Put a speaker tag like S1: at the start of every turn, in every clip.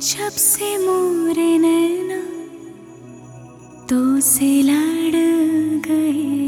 S1: जब से मोरे नैना तो से लड़ गए।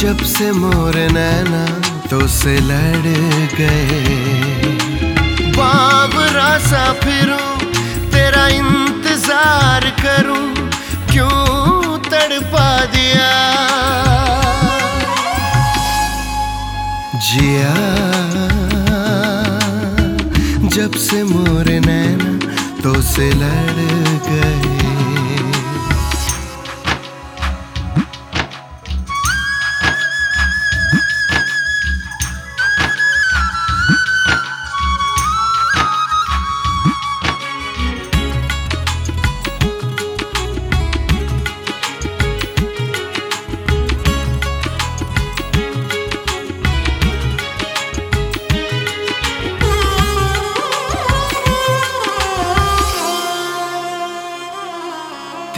S1: जब से मोर नैना तो से लड़ गए।
S2: बाबरा सा फिरूं, तेरा इंतज़ार करूँ, क्यों तड़पा दिया? जब से मोर नैना तो से लड़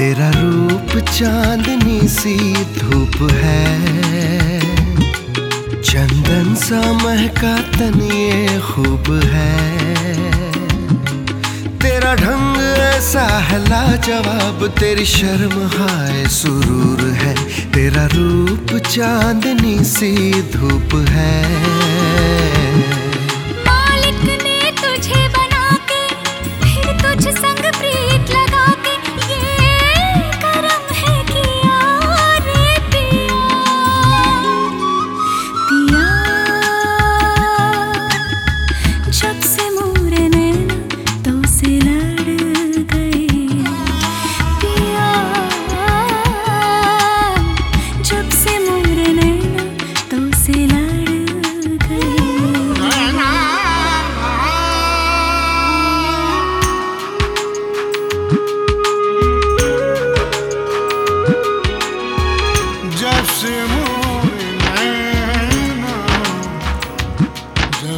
S2: तेरा रूप चांदनी सी धूप है। चंदन सा महका तन ये खूब है। तेरा ढंग ऐसा है, लाजवाब, तेरी शर्म हाय सुरूर है। तेरा रूप चांदनी सी धूप है।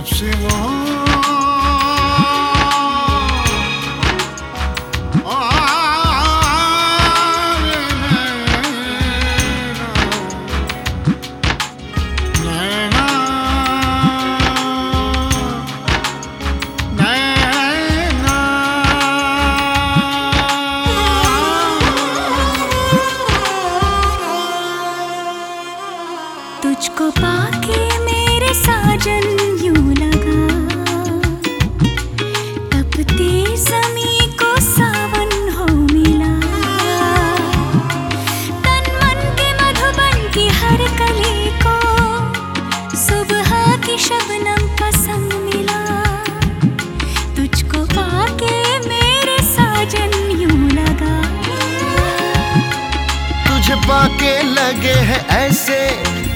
S1: जब से
S2: तुझे पाके लगे है ऐसे,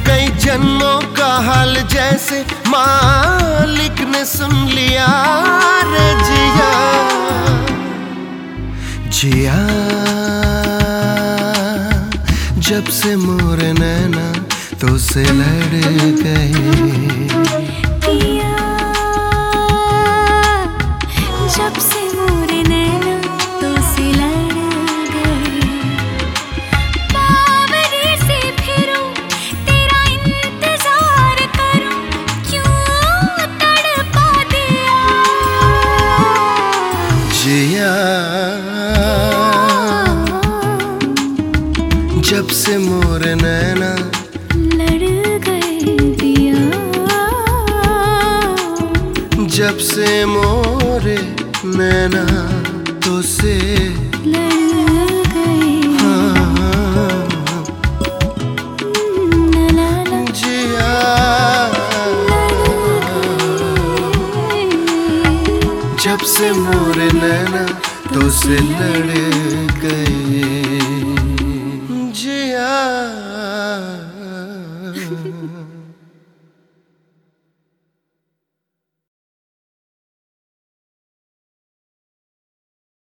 S2: कई जन्मों का हाल जैसे। मालिक ने सुन लिया रे जिया। जिया, जब से मोर नैना तो से लड़ गए
S1: जब से मोर नैना लड़ गए दिया।
S2: जब से मोर नैना तो से जब से मोर नैना तो से लड़ गए।